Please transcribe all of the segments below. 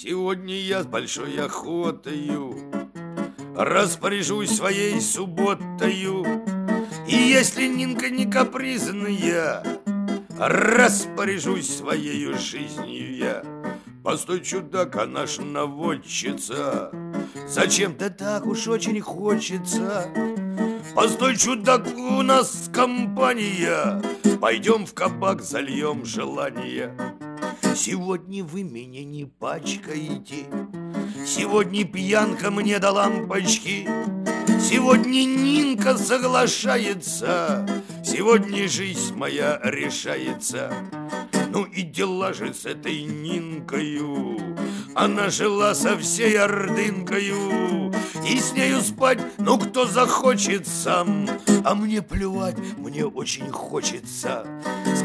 Сегодня я с большой охотою Распоряжусь своей субботою. И если Нинка не капризная Распоряжусь своей жизнью я. Постой, чудак, она ж наводчица. Зачем-то так уж очень хочется? Постой, чудак, у нас компания. Пойдем в кабак, зальем желание Сегодня вы меня не пачкаете. Сегодня пьянка мне до лампочки. Сегодня Нинка соглашается. Сегодня жизнь моя решается. Ну и дела же с этой Нинкою. Она жила со всей ордынкою. И с нею спать, ну кто захочет сам. А мне плевать, мне очень хочется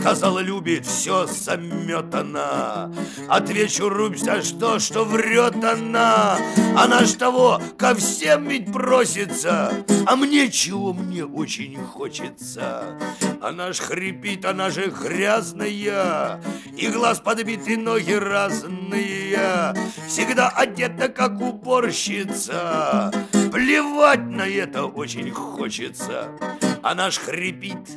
Сказала, любит, все заметана Отвечу, рубь за что, что врет она. Она ж того, ко всем ведь просится. А мне чего мне очень хочется? Она ж хрипит, она же грязная. И глаз подбит, и ноги разные. Всегда одета, как уборщица. Плевать на это очень хочется. Она ж хрипит,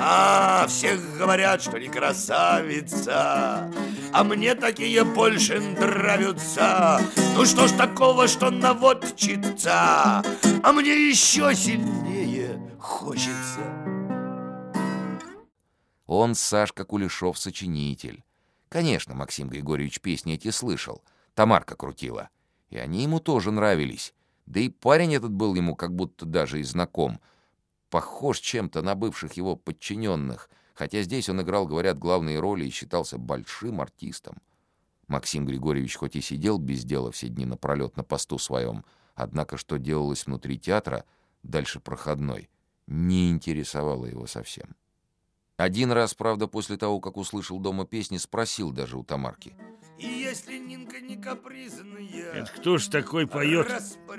а, всех говорят, что не красавица А мне такие больше нравятся Ну что ж такого, что наводчица А мне еще сильнее хочется Он, Сашка Кулешов, сочинитель. Конечно, Максим Григорьевич песни эти слышал. Тамарка крутила. И они ему тоже нравились. Да и парень этот был ему как будто даже и знаком — похож чем-то на бывших его подчиненных, хотя здесь он играл, говорят, главные роли и считался большим артистом. Максим Григорьевич хоть и сидел без дела все дни напролет на посту своем, однако что делалось внутри театра, дальше проходной, не интересовало его совсем. Один раз, правда, после того, как услышал дома песни, спросил даже у Тамарки. И если Нинка не капризная... Это кто ж такой поет?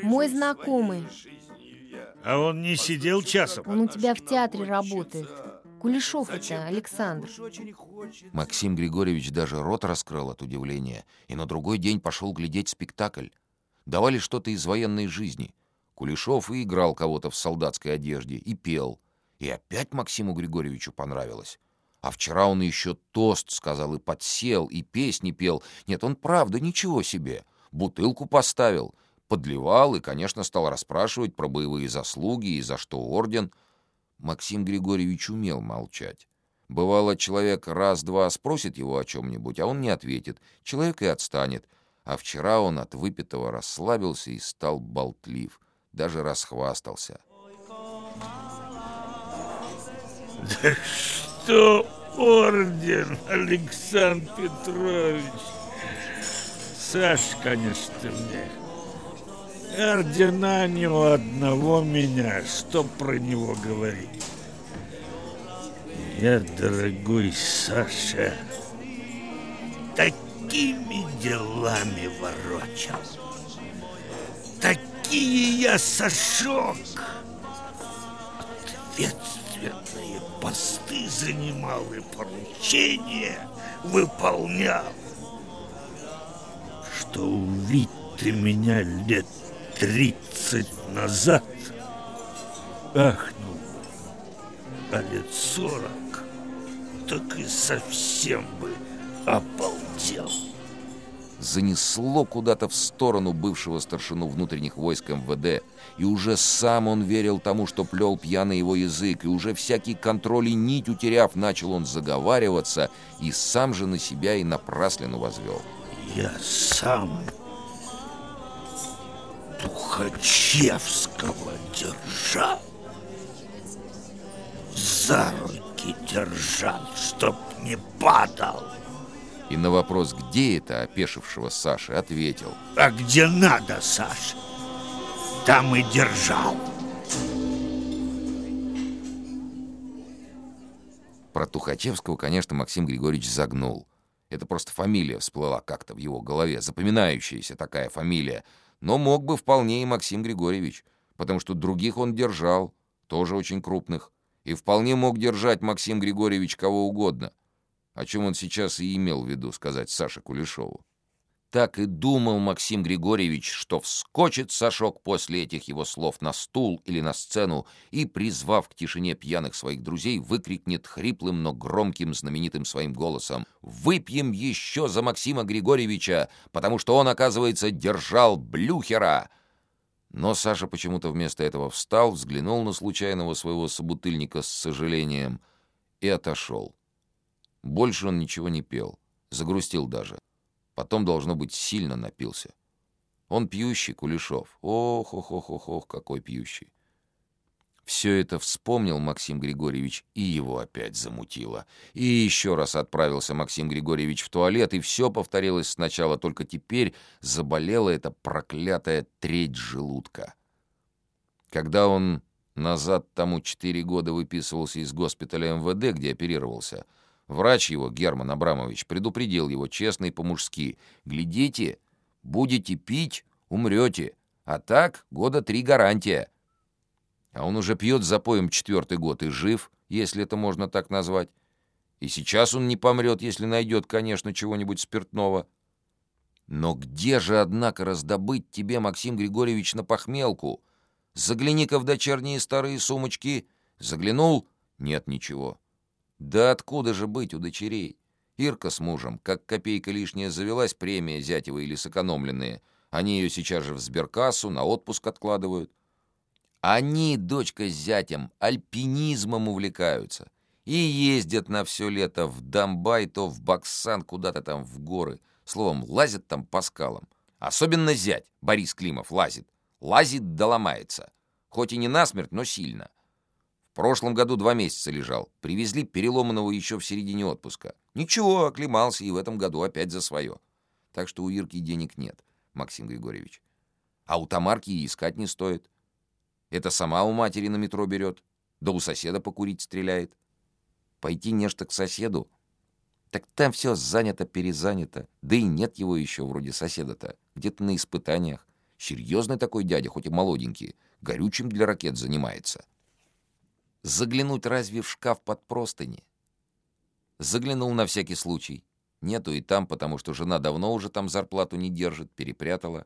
Мой знакомый. А он не сидел часом? Он у тебя в театре работает. Кулешов это, Александр. Максим Григорьевич даже рот раскрыл от удивления и на другой день пошел глядеть спектакль. Давали что-то из военной жизни. Кулешов и играл кого-то в солдатской одежде, и пел. И опять Максиму Григорьевичу понравилось. А вчера он еще тост сказал и подсел, и песни пел. Нет, он правда ничего себе. Бутылку поставил — подливал и, конечно, стал расспрашивать про боевые заслуги и за что орден. Максим Григорьевич умел молчать. Бывало, человек раз-два спросит его о чем-нибудь, а он не ответит. Человек и отстанет. А вчера он от выпитого расслабился и стал болтлив. Даже расхвастался. Да что орден, Александр Петрович? Саш, конечно, мне Ордена ни у одного меня, что про него говорить. Я, дорогой Саша, такими делами ворочал. Такие я, Сашок, ответственные посты занимал и поручения выполнял. Что увидеть ты меня лет тридцать назад ахнул бы, а лет сорок так и совсем бы ополтел. Занесло куда-то в сторону бывшего старшину внутренних войск МВД, и уже сам он верил тому, что плел пьяный его язык, и уже всякий контроль и нить утеряв, начал он заговариваться, и сам же на себя и напраслину возвел. «Я сам Тухачевского держал. За руки держал, чтоб не падал. И на вопрос, где это, опешившего Саши, ответил. А где надо, Саша, там и держал. Про Тухачевского, конечно, Максим Григорьевич загнул. Это просто фамилия всплыла как-то в его голове, запоминающаяся такая фамилия — но мог бы вполне и Максим Григорьевич, потому что других он держал, тоже очень крупных, и вполне мог держать Максим Григорьевич кого угодно, о чем он сейчас и имел в виду сказать Саше Кулешову. Так и думал Максим Григорьевич, что вскочит Сашок после этих его слов на стул или на сцену и, призвав к тишине пьяных своих друзей, выкрикнет хриплым, но громким, знаменитым своим голосом «Выпьем еще за Максима Григорьевича, потому что он, оказывается, держал Блюхера!» Но Саша почему-то вместо этого встал, взглянул на случайного своего собутыльника с сожалением и отошел. Больше он ничего не пел, загрустил даже. Потом, должно быть, сильно напился. Он пьющий, Кулешов. Ох, ох, ох, ох, ох, какой пьющий. Все это вспомнил Максим Григорьевич, и его опять замутило. И еще раз отправился Максим Григорьевич в туалет, и все повторилось сначала, только теперь заболела эта проклятая треть желудка. Когда он назад тому четыре года выписывался из госпиталя МВД, где оперировался — Врач его, Герман Абрамович, предупредил его честно и по-мужски. «Глядите, будете пить, умрете, а так года три гарантия». А он уже пьет запоем четвертый год и жив, если это можно так назвать. И сейчас он не помрет, если найдет, конечно, чего-нибудь спиртного. Но где же, однако, раздобыть тебе, Максим Григорьевич, на похмелку? Загляни-ка в дочерние старые сумочки. Заглянул — нет ничего. Да откуда же быть у дочерей? Ирка с мужем, как копейка лишняя завелась, премия зятева или сэкономленные. Они ее сейчас же в сберкассу, на отпуск откладывают. Они, дочка с зятем, альпинизмом увлекаются. И ездят на все лето в Домбай, то в Баксан, куда-то там в горы. Словом, лазят там по скалам. Особенно зять, Борис Климов, лазит. Лазит да ломается. Хоть и не насмерть, но сильно прошлом году два месяца лежал. Привезли переломанного еще в середине отпуска. Ничего, оклемался и в этом году опять за свое. Так что у Ирки денег нет, Максим Григорьевич. А у Тамарки и искать не стоит. Это сама у матери на метро берет, да у соседа покурить стреляет. Пойти нечто к соседу? Так там все занято-перезанято. Да и нет его еще, вроде соседа-то. Где-то на испытаниях. Серьезный такой дядя, хоть и молоденький. Горючим для ракет занимается. Заглянуть разве в шкаф под простыни? Заглянул на всякий случай. Нету и там, потому что жена давно уже там зарплату не держит, перепрятала.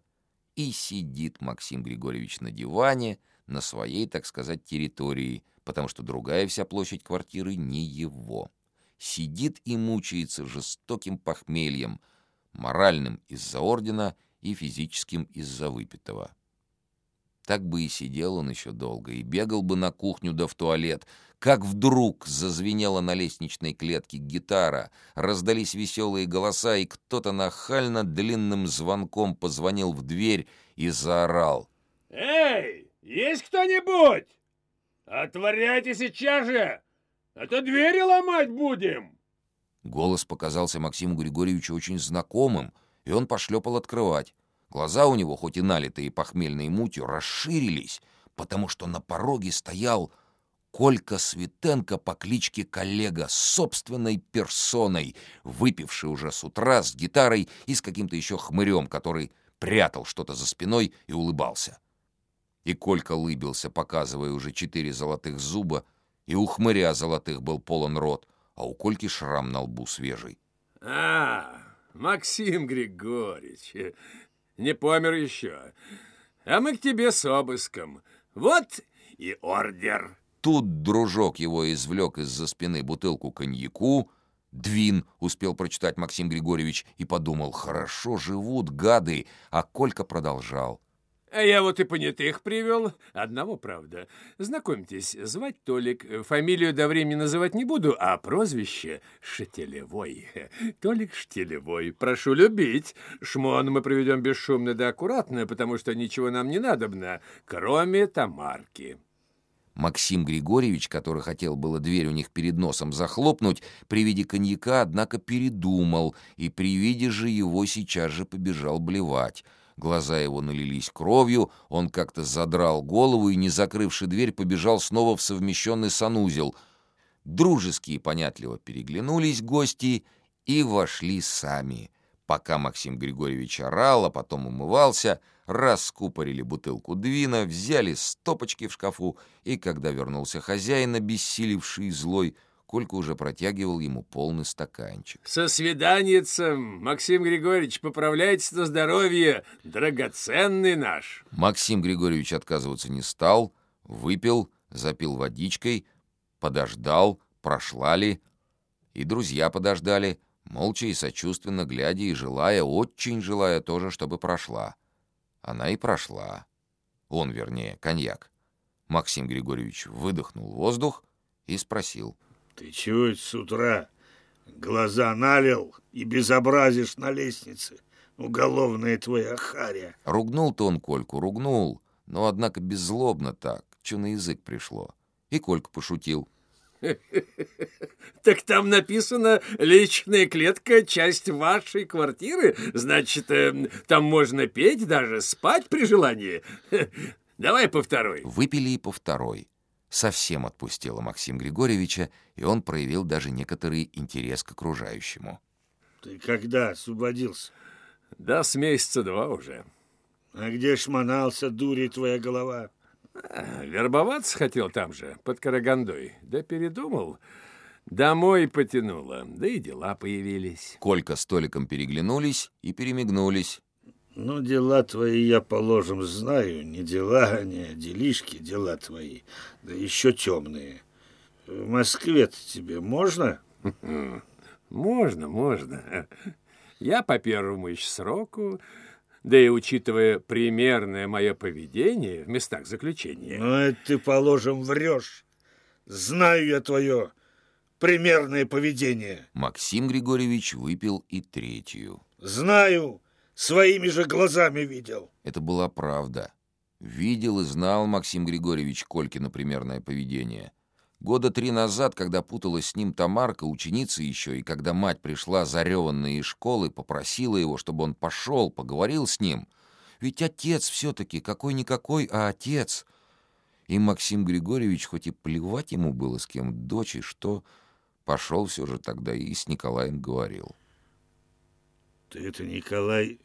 И сидит Максим Григорьевич на диване, на своей, так сказать, территории, потому что другая вся площадь квартиры не его. Сидит и мучается жестоким похмельем, моральным из-за ордена и физическим из-за выпитого. Так бы и сидел он еще долго, и бегал бы на кухню да в туалет, как вдруг зазвенела на лестничной клетке гитара, раздались веселые голоса, и кто-то нахально длинным звонком позвонил в дверь и заорал. «Эй, есть кто-нибудь? Отворяйте сейчас же, а то двери ломать будем!» Голос показался Максиму Григорьевичу очень знакомым, и он пошлепал открывать. Глаза у него, хоть и налитые похмельной мутью, расширились, потому что на пороге стоял Колька Светенко по кличке Коллега с собственной персоной, выпивший уже с утра с гитарой и с каким-то еще хмырем, который прятал что-то за спиной и улыбался. И Колька лыбился, показывая уже четыре золотых зуба, и у хмыря золотых был полон рот, а у Кольки шрам на лбу свежий. «А, Максим Григорьевич, не помер еще. А мы к тебе с обыском. Вот и ордер». Тут дружок его извлек из-за спины бутылку коньяку. «Двин», — успел прочитать Максим Григорьевич, и подумал, «хорошо живут гады», а Колька продолжал. А я вот и понятых привел. Одного, правда. Знакомьтесь, звать Толик. Фамилию до времени называть не буду, а прозвище Шетелевой. Толик Штелевой. Прошу любить. Шмон мы проведем бесшумно да аккуратно, потому что ничего нам не надобно, кроме Тамарки. Максим Григорьевич, который хотел было дверь у них перед носом захлопнуть, при виде коньяка, однако передумал, и при виде же его сейчас же побежал блевать. Глаза его налились кровью, он как-то задрал голову и, не закрывши дверь, побежал снова в совмещенный санузел. Дружеские понятливо переглянулись гости и вошли сами. Пока Максим Григорьевич орал, а потом умывался, раскупорили бутылку двина, взяли стопочки в шкафу, и когда вернулся хозяин, обессилевший и злой, Колька уже протягивал ему полный стаканчик. Со свиданицем, Максим Григорьевич, поправляйтесь на здоровье, драгоценный наш. Максим Григорьевич отказываться не стал, выпил, запил водичкой, подождал, прошла ли. И друзья подождали, молча и сочувственно глядя и желая, очень желая тоже, чтобы прошла. Она и прошла. Он, вернее, коньяк. Максим Григорьевич выдохнул воздух и спросил. Ты чего это с утра глаза налил и безобразишь на лестнице? Уголовная твоя харя. Ругнул-то он Кольку, ругнул, но, однако, беззлобно так, что на язык пришло. И Колька пошутил. Так там написано «личная клетка — часть вашей квартиры». Значит, э, там можно петь, даже спать при желании. Давай по второй. Выпили и по второй. Совсем отпустило Максим Григорьевича, и он проявил даже некоторый интерес к окружающему. Ты когда освободился? Да, с месяца два уже. А где шмонался, дури твоя голова? А, вербоваться хотел там же, под Карагандой. Да передумал. Домой потянуло, да и дела появились. Колька с Толиком переглянулись и перемигнулись. Ну, дела твои я, положим, знаю. Не дела они, а делишки, дела твои. Да еще темные. В Москве-то тебе можно? Можно, можно. Я по первому еще сроку, да и учитывая примерное мое поведение в местах заключения. Ну, это ты, положим, врешь. Знаю я твое примерное поведение. Максим Григорьевич выпил и третью. Знаю, своими же глазами видел. Это была правда. Видел и знал Максим Григорьевич Колькино примерное поведение. Года три назад, когда путалась с ним Тамарка, ученица еще, и когда мать пришла зареванная из школы, попросила его, чтобы он пошел, поговорил с ним. Ведь отец все-таки, какой-никакой, а отец. И Максим Григорьевич, хоть и плевать ему было с кем дочь и что, пошел все же тогда и с Николаем говорил. Ты это, Николай,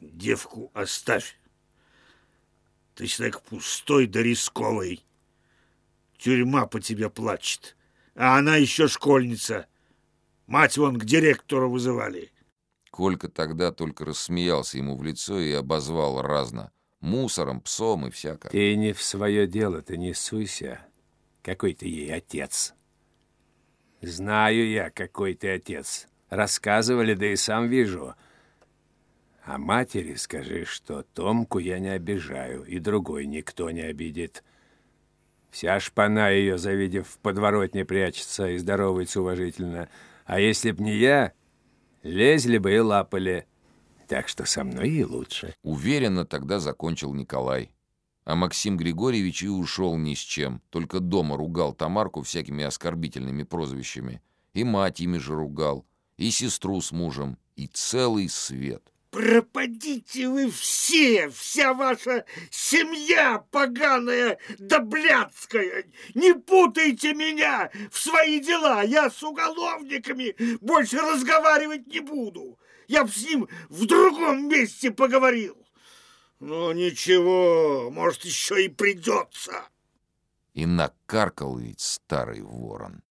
девку оставь. Ты человек пустой да рисковый. Тюрьма по тебе плачет. А она еще школьница. Мать вон к директору вызывали. Колька тогда только рассмеялся ему в лицо и обозвал разно. Мусором, псом и всяко. Ты не в свое дело, ты не суйся. Какой ты ей отец? Знаю я, какой ты отец. Рассказывали, да и сам вижу. А матери скажи, что Томку я не обижаю, и другой никто не обидит. Вся шпана ее, завидев, в подворотне прячется и здоровается уважительно. А если б не я, лезли бы и лапали. Так что со мной и лучше. Уверенно тогда закончил Николай. А Максим Григорьевич и ушел ни с чем. Только дома ругал Тамарку всякими оскорбительными прозвищами. И мать ими же ругал. И сестру с мужем. И целый свет. Пропадите вы все, вся ваша семья поганая да блядская! Не путайте меня в свои дела! Я с уголовниками больше разговаривать не буду! Я б с ним в другом месте поговорил! Ну, ничего, может, еще и придется!» И накаркал ведь старый ворон.